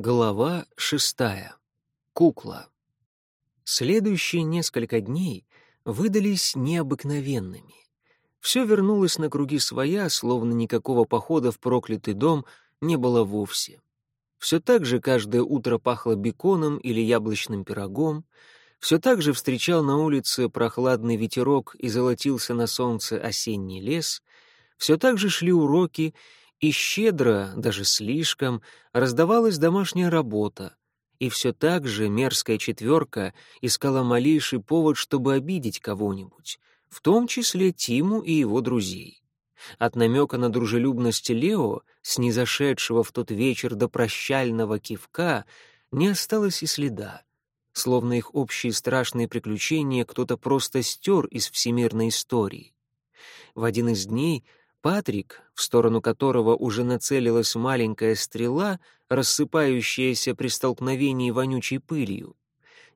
Глава шестая. Кукла. Следующие несколько дней выдались необыкновенными. Все вернулось на круги своя, словно никакого похода в проклятый дом не было вовсе. Все так же каждое утро пахло беконом или яблочным пирогом, все так же встречал на улице прохладный ветерок и золотился на солнце осенний лес, все так же шли уроки, и щедро, даже слишком, раздавалась домашняя работа, и все так же мерзкая четверка искала малейший повод, чтобы обидеть кого-нибудь, в том числе Тиму и его друзей. От намека на дружелюбность Лео, снизошедшего в тот вечер до прощального кивка, не осталось и следа. Словно их общие страшные приключения кто-то просто стер из всемирной истории. В один из дней Патрик, в сторону которого уже нацелилась маленькая стрела, рассыпающаяся при столкновении вонючей пылью,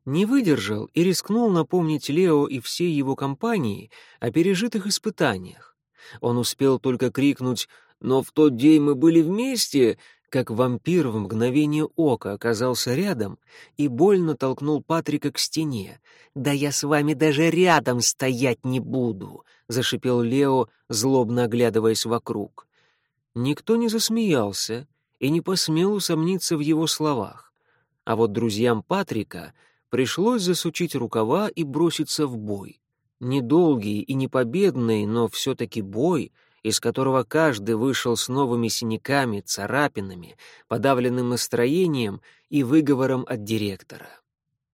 не выдержал и рискнул напомнить Лео и всей его компании о пережитых испытаниях. Он успел только крикнуть «Но в тот день мы были вместе!» Как вампир в мгновение ока оказался рядом и больно толкнул Патрика к стене. «Да я с вами даже рядом стоять не буду!» — зашипел Лео, злобно оглядываясь вокруг. Никто не засмеялся и не посмел усомниться в его словах. А вот друзьям Патрика пришлось засучить рукава и броситься в бой. Недолгий и непобедный, но все-таки бой — из которого каждый вышел с новыми синяками, царапинами, подавленным настроением и выговором от директора.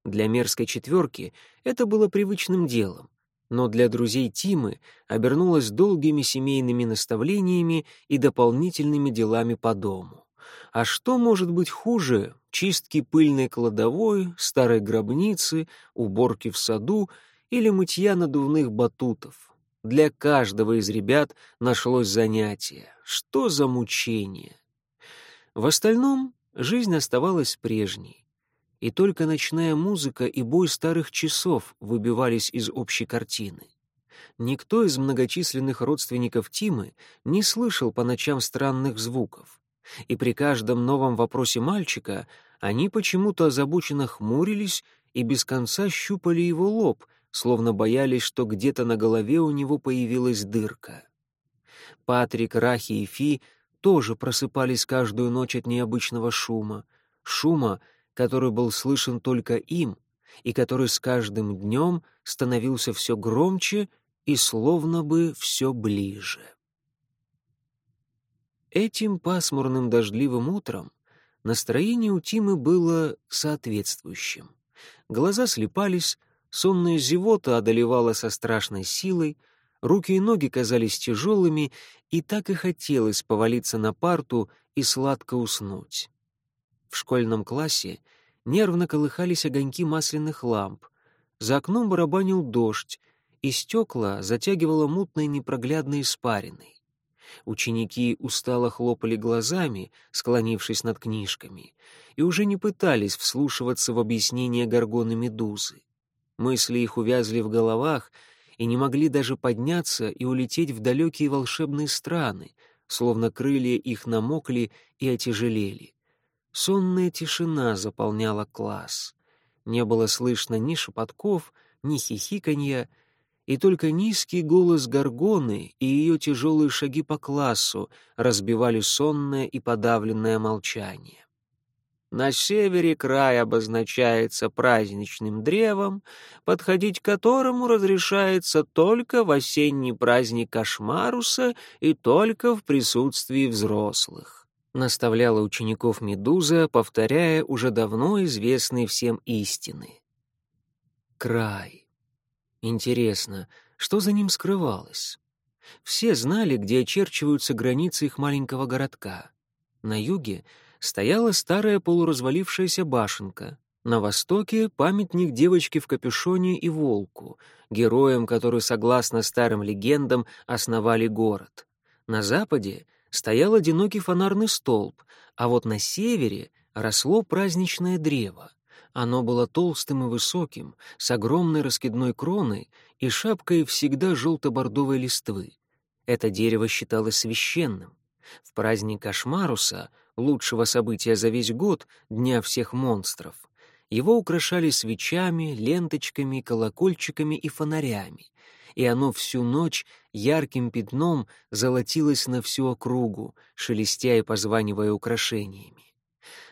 Для мерзкой четверки это было привычным делом, но для друзей Тимы обернулось долгими семейными наставлениями и дополнительными делами по дому. А что может быть хуже чистки пыльной кладовой, старой гробницы, уборки в саду или мытья надувных батутов? Для каждого из ребят нашлось занятие. Что за мучение? В остальном жизнь оставалась прежней. И только ночная музыка и бой старых часов выбивались из общей картины. Никто из многочисленных родственников Тимы не слышал по ночам странных звуков. И при каждом новом вопросе мальчика они почему-то озабоченно хмурились и без конца щупали его лоб — словно боялись, что где-то на голове у него появилась дырка. Патрик, Рахи и Фи тоже просыпались каждую ночь от необычного шума, шума, который был слышен только им и который с каждым днем становился все громче и словно бы все ближе. Этим пасмурным дождливым утром настроение у Тимы было соответствующим. Глаза слепались, Сонная зевота одолевала со страшной силой, руки и ноги казались тяжелыми, и так и хотелось повалиться на парту и сладко уснуть. В школьном классе нервно колыхались огоньки масляных ламп, за окном барабанил дождь, и стекла затягивало мутной непроглядной испариной. Ученики устало хлопали глазами, склонившись над книжками, и уже не пытались вслушиваться в объяснение горгоны Медузы. Мысли их увязли в головах и не могли даже подняться и улететь в далекие волшебные страны, словно крылья их намокли и отяжелели. Сонная тишина заполняла класс. Не было слышно ни шепотков, ни хихиканья, и только низкий голос Горгоны и ее тяжелые шаги по классу разбивали сонное и подавленное молчание. На севере край обозначается праздничным древом, подходить к которому разрешается только в осенний праздник Кошмаруса и только в присутствии взрослых. Наставляла учеников Медуза, повторяя уже давно известные всем истины. Край. Интересно, что за ним скрывалось? Все знали, где очерчиваются границы их маленького городка. На юге — стояла старая полуразвалившаяся башенка. На востоке — памятник девочке в капюшоне и волку, героям, которые, согласно старым легендам, основали город. На западе стоял одинокий фонарный столб, а вот на севере росло праздничное древо. Оно было толстым и высоким, с огромной раскидной кроной и шапкой всегда желто-бордовой листвы. Это дерево считалось священным. В праздник Кошмаруса лучшего события за весь год, Дня всех монстров, его украшали свечами, ленточками, колокольчиками и фонарями, и оно всю ночь ярким пятном золотилось на всю округу, шелестя и позванивая украшениями.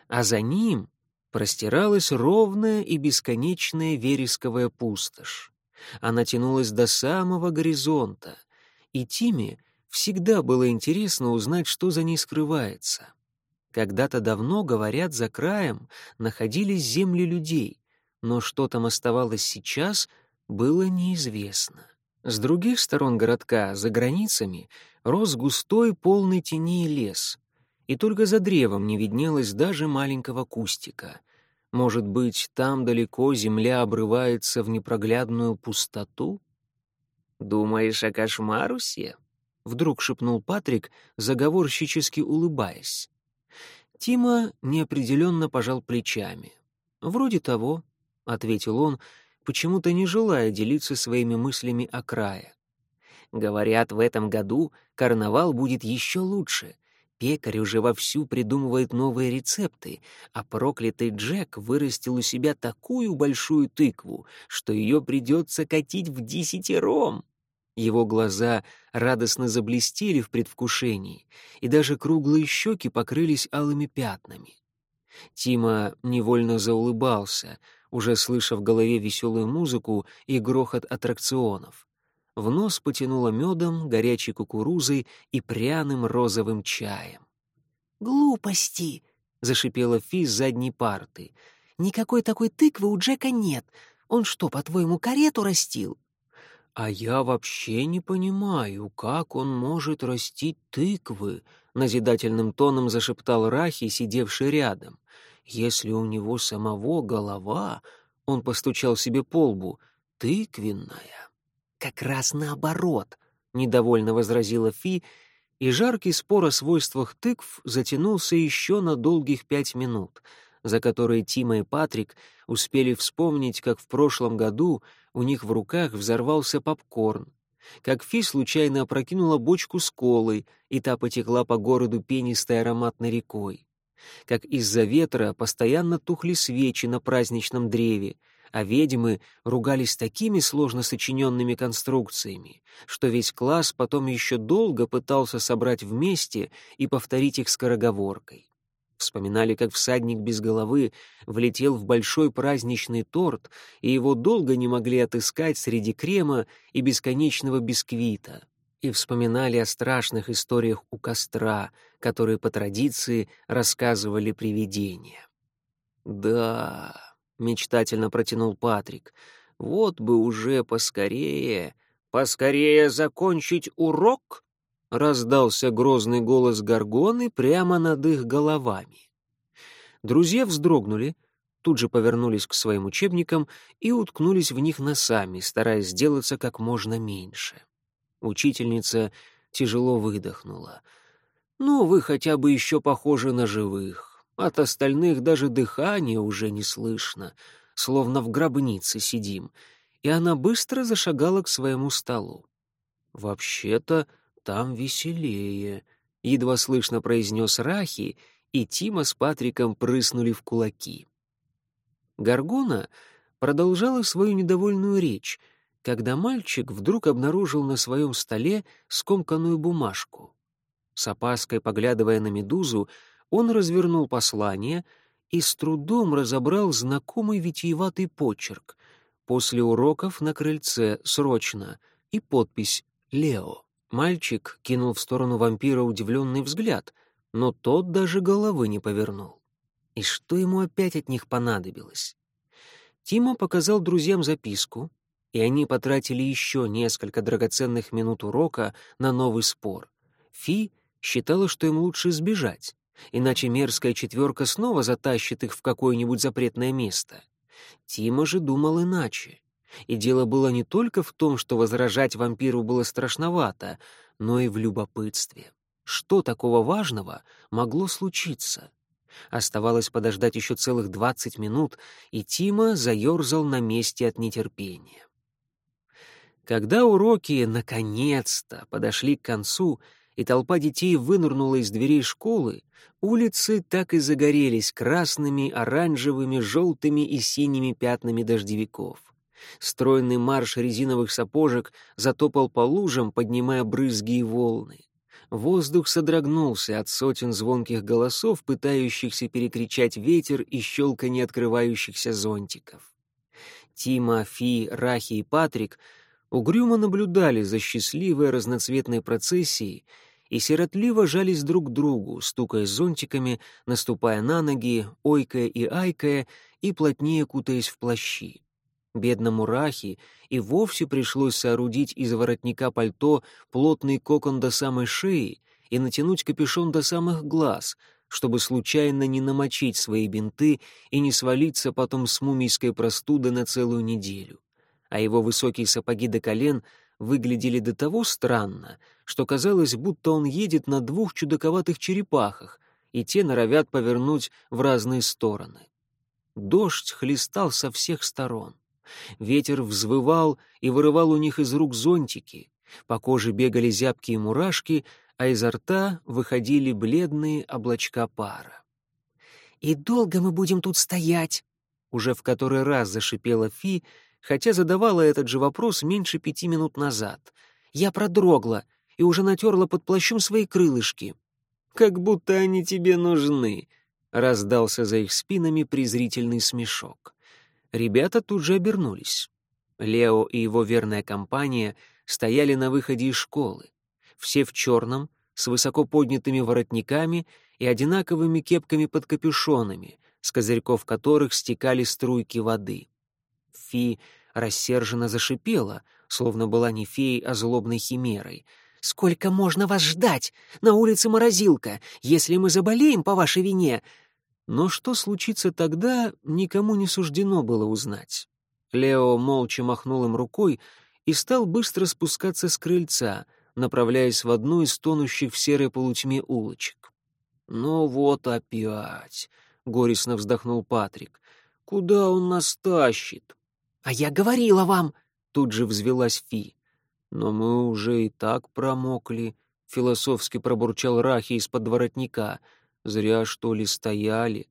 А за ним простиралась ровная и бесконечная вересковая пустошь. Она тянулась до самого горизонта, и Тиме всегда было интересно узнать, что за ней скрывается. Когда-то давно, говорят, за краем находились земли людей, но что там оставалось сейчас, было неизвестно. С других сторон городка, за границами, рос густой, полный теней лес, и только за древом не виднелось даже маленького кустика. Может быть, там далеко земля обрывается в непроглядную пустоту? «Думаешь о кошмарусе?» — вдруг шепнул Патрик, заговорщически улыбаясь. Тима неопределенно пожал плечами. «Вроде того», — ответил он, почему-то не желая делиться своими мыслями о крае. «Говорят, в этом году карнавал будет еще лучше. Пекарь уже вовсю придумывает новые рецепты, а проклятый Джек вырастил у себя такую большую тыкву, что ее придется катить в десятером». Его глаза радостно заблестели в предвкушении, и даже круглые щеки покрылись алыми пятнами. Тима невольно заулыбался, уже слыша в голове веселую музыку и грохот аттракционов. В нос потянуло медом, горячей кукурузой и пряным розовым чаем. «Глупости!» — зашипела Фи с задней парты. «Никакой такой тыквы у Джека нет. Он что, по-твоему, карету растил?» «А я вообще не понимаю, как он может растить тыквы», — назидательным тоном зашептал Рахи, сидевший рядом. «Если у него самого голова...» — он постучал себе по лбу. «Тыквенная». «Как раз наоборот», — недовольно возразила Фи, и жаркий спор о свойствах тыкв затянулся еще на долгих пять минут, за которые Тима и Патрик успели вспомнить, как в прошлом году у них в руках взорвался попкорн, как Фи случайно опрокинула бочку с колой, и та потекла по городу пенистой ароматной рекой, как из-за ветра постоянно тухли свечи на праздничном древе, а ведьмы ругались такими сложно сочиненными конструкциями, что весь класс потом еще долго пытался собрать вместе и повторить их скороговоркой. Вспоминали, как всадник без головы влетел в большой праздничный торт, и его долго не могли отыскать среди крема и бесконечного бисквита. И вспоминали о страшных историях у костра, которые по традиции рассказывали привидения. «Да», — мечтательно протянул Патрик, — «вот бы уже поскорее, поскорее закончить урок — раздался грозный голос Горгоны прямо над их головами. Друзья вздрогнули, тут же повернулись к своим учебникам и уткнулись в них носами, стараясь сделаться как можно меньше. Учительница тяжело выдохнула. «Ну, вы хотя бы еще похожи на живых. От остальных даже дыхания уже не слышно, словно в гробнице сидим». И она быстро зашагала к своему столу. «Вообще-то там веселее», — едва слышно произнес Рахи, и Тима с Патриком прыснули в кулаки. Гаргона продолжала свою недовольную речь, когда мальчик вдруг обнаружил на своем столе скомканную бумажку. С опаской поглядывая на медузу, он развернул послание и с трудом разобрал знакомый витиеватый почерк. После уроков на крыльце срочно и подпись «Лео». Мальчик кинул в сторону вампира удивленный взгляд, но тот даже головы не повернул. И что ему опять от них понадобилось? Тима показал друзьям записку, и они потратили еще несколько драгоценных минут урока на новый спор. Фи считала, что им лучше сбежать, иначе мерзкая четверка снова затащит их в какое-нибудь запретное место. Тима же думал иначе. И дело было не только в том, что возражать вампиру было страшновато, но и в любопытстве. Что такого важного могло случиться? Оставалось подождать еще целых двадцать минут, и Тима заерзал на месте от нетерпения. Когда уроки наконец-то подошли к концу, и толпа детей вынырнула из дверей школы, улицы так и загорелись красными, оранжевыми, желтыми и синими пятнами дождевиков. Стройный марш резиновых сапожек затопал по лужам, поднимая брызги и волны. Воздух содрогнулся от сотен звонких голосов, пытающихся перекричать ветер и щелканье открывающихся зонтиков. Тима, Фи, Рахи и Патрик угрюмо наблюдали за счастливой разноцветной процессией и сиротливо жались друг к другу, стукая зонтиками, наступая на ноги, ойкая и айкая, и плотнее кутаясь в плащи. Бедному Рахи и вовсе пришлось соорудить из воротника пальто плотный кокон до самой шеи и натянуть капюшон до самых глаз, чтобы случайно не намочить свои бинты и не свалиться потом с мумийской простуды на целую неделю. А его высокие сапоги до колен выглядели до того странно, что казалось, будто он едет на двух чудаковатых черепахах, и те норовят повернуть в разные стороны. Дождь хлестал со всех сторон. Ветер взвывал и вырывал у них из рук зонтики. По коже бегали зябкие мурашки, а изо рта выходили бледные облачка пара. «И долго мы будем тут стоять?» Уже в который раз зашипела Фи, хотя задавала этот же вопрос меньше пяти минут назад. «Я продрогла и уже натерла под плащом свои крылышки». «Как будто они тебе нужны», — раздался за их спинами презрительный смешок. Ребята тут же обернулись. Лео и его верная компания стояли на выходе из школы. Все в черном, с высоко поднятыми воротниками и одинаковыми кепками под капюшонами, с козырьков которых стекали струйки воды. Фи рассерженно зашипела, словно была не феей, а злобной химерой. «Сколько можно вас ждать? На улице морозилка. Если мы заболеем по вашей вине, но что случится тогда, никому не суждено было узнать. Лео молча махнул им рукой и стал быстро спускаться с крыльца, направляясь в одну из тонущих в серой полутьме улочек. «Ну вот опять», — горестно вздохнул Патрик, — «куда он нас тащит?» «А я говорила вам», — тут же взвелась Фи. «Но мы уже и так промокли», — философски пробурчал Рахи из-под воротника — Зря, что ли, стояли.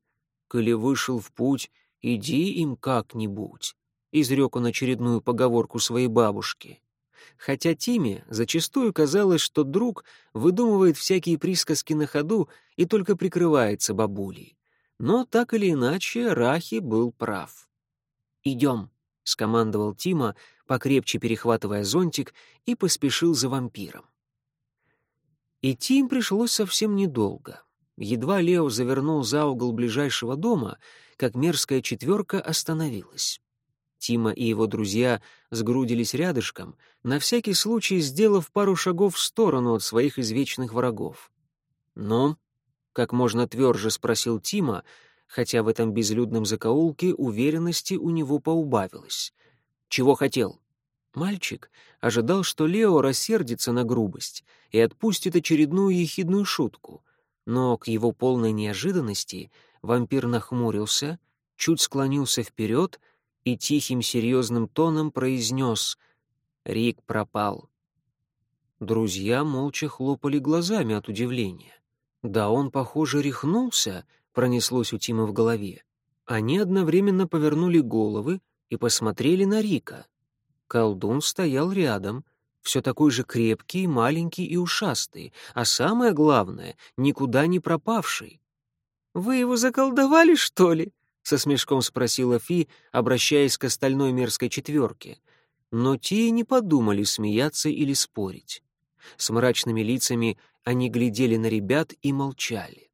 Коли вышел в путь, иди им как-нибудь», — изрек он очередную поговорку своей бабушки. Хотя Тиме зачастую казалось, что друг выдумывает всякие присказки на ходу и только прикрывается бабулей. Но так или иначе Рахи был прав. «Идем», — скомандовал Тима, покрепче перехватывая зонтик, и поспешил за вампиром. Идти им пришлось совсем недолго. Едва Лео завернул за угол ближайшего дома, как мерзкая четверка остановилась. Тима и его друзья сгрудились рядышком, на всякий случай сделав пару шагов в сторону от своих извечных врагов. «Ну?» — как можно тверже спросил Тима, хотя в этом безлюдном закоулке уверенности у него поубавилось. «Чего хотел?» Мальчик ожидал, что Лео рассердится на грубость и отпустит очередную ехидную шутку — но к его полной неожиданности вампир нахмурился, чуть склонился вперед и тихим серьезным тоном произнес «Рик пропал». Друзья молча хлопали глазами от удивления. «Да он, похоже, рехнулся», — пронеслось у Тима в голове. Они одновременно повернули головы и посмотрели на Рика. Колдун стоял рядом — все такой же крепкий, маленький и ушастый, а самое главное, никуда не пропавший. «Вы его заколдовали, что ли?» — со смешком спросила Фи, обращаясь к остальной мерзкой четверке. Но те не подумали смеяться или спорить. С мрачными лицами они глядели на ребят и молчали.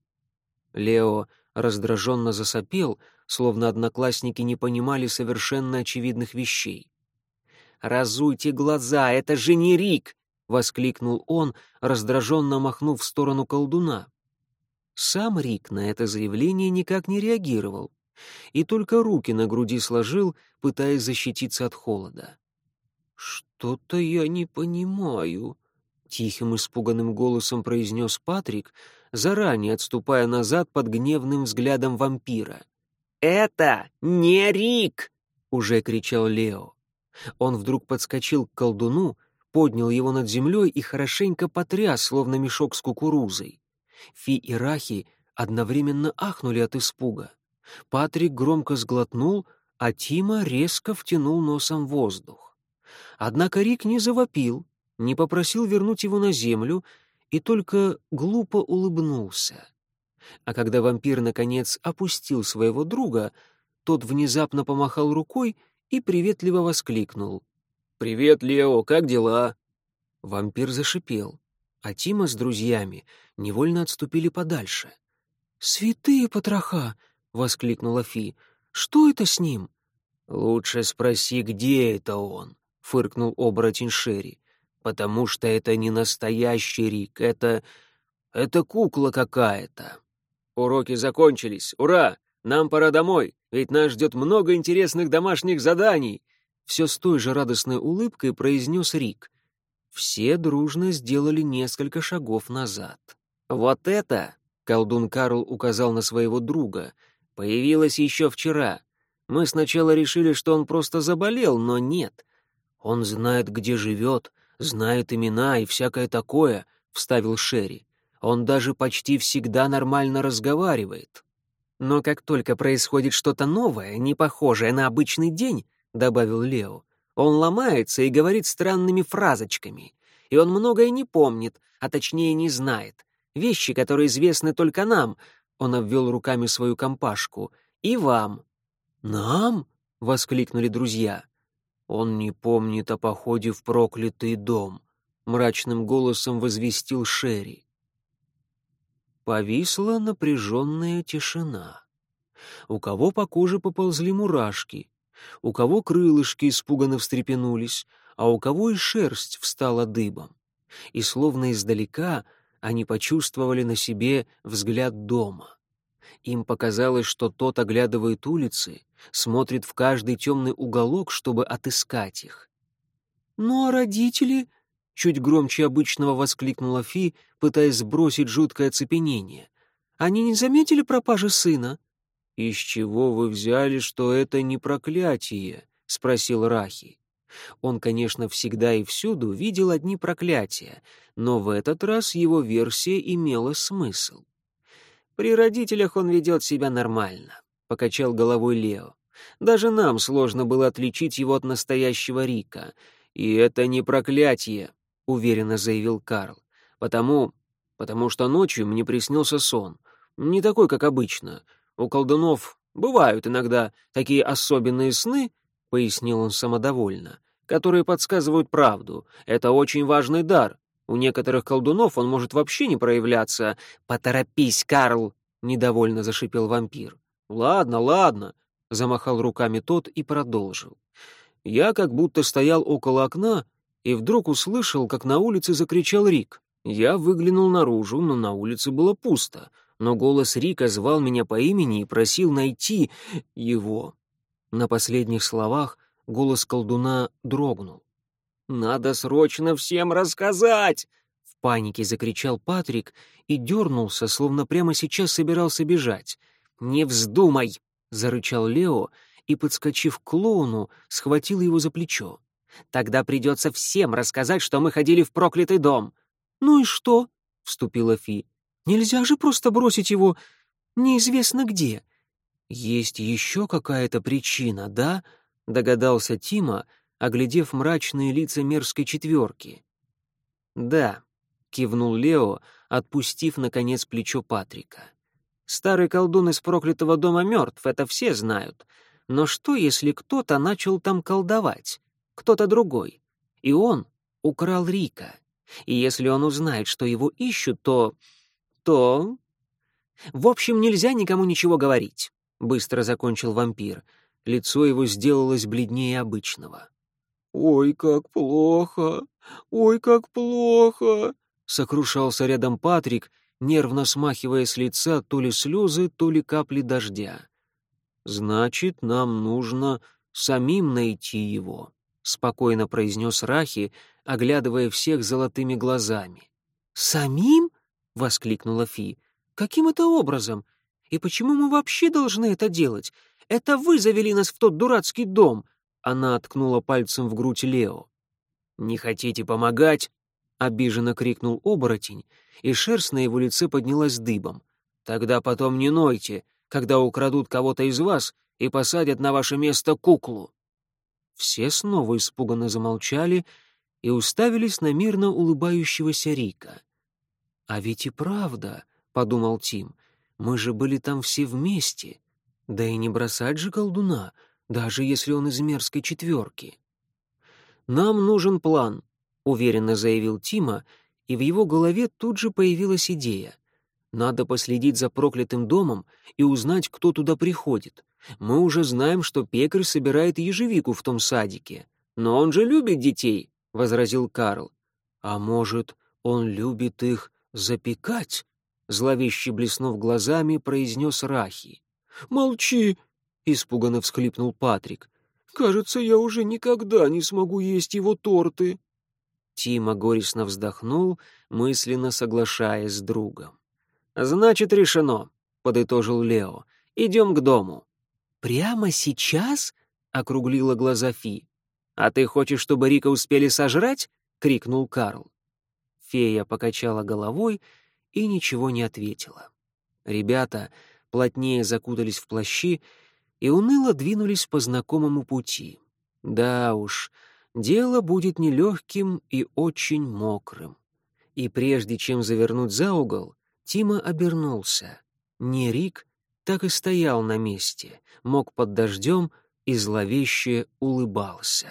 Лео раздраженно засопел, словно одноклассники не понимали совершенно очевидных вещей. «Разуйте глаза, это же не Рик!» — воскликнул он, раздраженно махнув в сторону колдуна. Сам Рик на это заявление никак не реагировал и только руки на груди сложил, пытаясь защититься от холода. «Что-то я не понимаю», — тихим испуганным голосом произнес Патрик, заранее отступая назад под гневным взглядом вампира. «Это не Рик!» — уже кричал Лео. Он вдруг подскочил к колдуну, поднял его над землей и хорошенько потряс, словно мешок с кукурузой. Фи и Рахи одновременно ахнули от испуга. Патрик громко сглотнул, а Тима резко втянул носом воздух. Однако Рик не завопил, не попросил вернуть его на землю и только глупо улыбнулся. А когда вампир, наконец, опустил своего друга, тот внезапно помахал рукой и приветливо воскликнул. «Привет, Лео, как дела?» Вампир зашипел, а Тима с друзьями невольно отступили подальше. «Святые потроха!» — воскликнула Фи. «Что это с ним?» «Лучше спроси, где это он», — фыркнул оборотень Шерри. «Потому что это не настоящий Рик, это... это кукла какая-то». «Уроки закончились, ура! Нам пора домой, ведь нас ждет много интересных домашних заданий!» Все с той же радостной улыбкой произнес Рик. Все дружно сделали несколько шагов назад. «Вот это!» — колдун Карл указал на своего друга — Появилась еще вчера. Мы сначала решили, что он просто заболел, но нет. Он знает, где живет, знает имена и всякое такое, — вставил Шерри. Он даже почти всегда нормально разговаривает. Но как только происходит что-то новое, не похожее на обычный день, — добавил Лео, — он ломается и говорит странными фразочками. И он многое не помнит, а точнее не знает. Вещи, которые известны только нам, он обвел руками свою компашку. «И вам». «Нам?» — воскликнули друзья. «Он не помнит о походе в проклятый дом», — мрачным голосом возвестил Шерри. Повисла напряженная тишина. У кого по коже поползли мурашки, у кого крылышки испуганно встрепенулись, а у кого и шерсть встала дыбом. И словно издалека — они почувствовали на себе взгляд дома. Им показалось, что тот оглядывает улицы, смотрит в каждый темный уголок, чтобы отыскать их. «Ну а родители?» — чуть громче обычного воскликнула Фи, пытаясь сбросить жуткое оцепенение. «Они не заметили пропажи сына?» «Из чего вы взяли, что это не проклятие?» — спросил Рахи. Он, конечно, всегда и всюду видел одни проклятия, но в этот раз его версия имела смысл. «При родителях он ведет себя нормально», — покачал головой Лео. «Даже нам сложно было отличить его от настоящего Рика. И это не проклятие», — уверенно заявил Карл. «Потому... потому что ночью мне приснился сон. Не такой, как обычно. У колдунов бывают иногда такие особенные сны, — пояснил он самодовольно, — которые подсказывают правду. Это очень важный дар. У некоторых колдунов он может вообще не проявляться. «Поторопись, Карл!» — недовольно зашипел вампир. «Ладно, ладно», — замахал руками тот и продолжил. Я как будто стоял около окна и вдруг услышал, как на улице закричал Рик. Я выглянул наружу, но на улице было пусто, но голос Рика звал меня по имени и просил найти его. На последних словах голос колдуна дрогнул. «Надо срочно всем рассказать!» В панике закричал Патрик и дернулся, словно прямо сейчас собирался бежать. «Не вздумай!» — зарычал Лео и, подскочив к клоуну, схватил его за плечо. «Тогда придется всем рассказать, что мы ходили в проклятый дом». «Ну и что?» — вступила Фи. «Нельзя же просто бросить его неизвестно где». «Есть еще какая-то причина, да?» — догадался Тима, оглядев мрачные лица мерзкой четверки. «Да», — кивнул Лео, отпустив, наконец, плечо Патрика. «Старый колдун из проклятого дома мертв, это все знают. Но что, если кто-то начал там колдовать? Кто-то другой. И он украл Рика. И если он узнает, что его ищут, то... то... В общем, нельзя никому ничего говорить», — быстро закончил вампир. Лицо его сделалось бледнее обычного. «Ой, как плохо! Ой, как плохо!» — сокрушался рядом Патрик, нервно смахивая с лица то ли слезы, то ли капли дождя. «Значит, нам нужно самим найти его», — спокойно произнес Рахи, оглядывая всех золотыми глазами. «Самим?» — воскликнула Фи. «Каким это образом? И почему мы вообще должны это делать? Это вы завели нас в тот дурацкий дом. Она ткнула пальцем в грудь Лео. «Не хотите помогать?» — обиженно крикнул оборотень, и шерсть на его лице поднялась дыбом. «Тогда потом не нойте, когда украдут кого-то из вас и посадят на ваше место куклу». Все снова испуганно замолчали и уставились на мирно улыбающегося Рика. «А ведь и правда», — подумал Тим, — «мы же были там все вместе. Да и не бросать же колдуна, даже если он из мерзкой четверки». «Нам нужен план», — уверенно заявил Тима, и в его голове тут же появилась идея. «Надо последить за проклятым домом и узнать, кто туда приходит. Мы уже знаем, что пекарь собирает ежевику в том садике. Но он же любит детей», — возразил Карл. «А может, он любит их запекать?» Зловеще блеснув глазами, произнес Рахи. «Молчи!» — испуганно всхлипнул Патрик. Кажется, я уже никогда не смогу есть его торты». Тима горестно вздохнул, мысленно соглашаясь с другом. «Значит, решено», — подытожил Лео. «Идем к дому». «Прямо сейчас?» — округлила глаза Фи. «А ты хочешь, чтобы Рика успели сожрать?» — крикнул Карл. Фея покачала головой и ничего не ответила. Ребята плотнее закутались в плащи и уныло двинулись по знакомому пути. Да уж, дело будет нелегким и очень мокрым. И прежде чем завернуть за угол, Тима обернулся. Не Рик так и стоял на месте, мог под дождем и зловеще улыбался.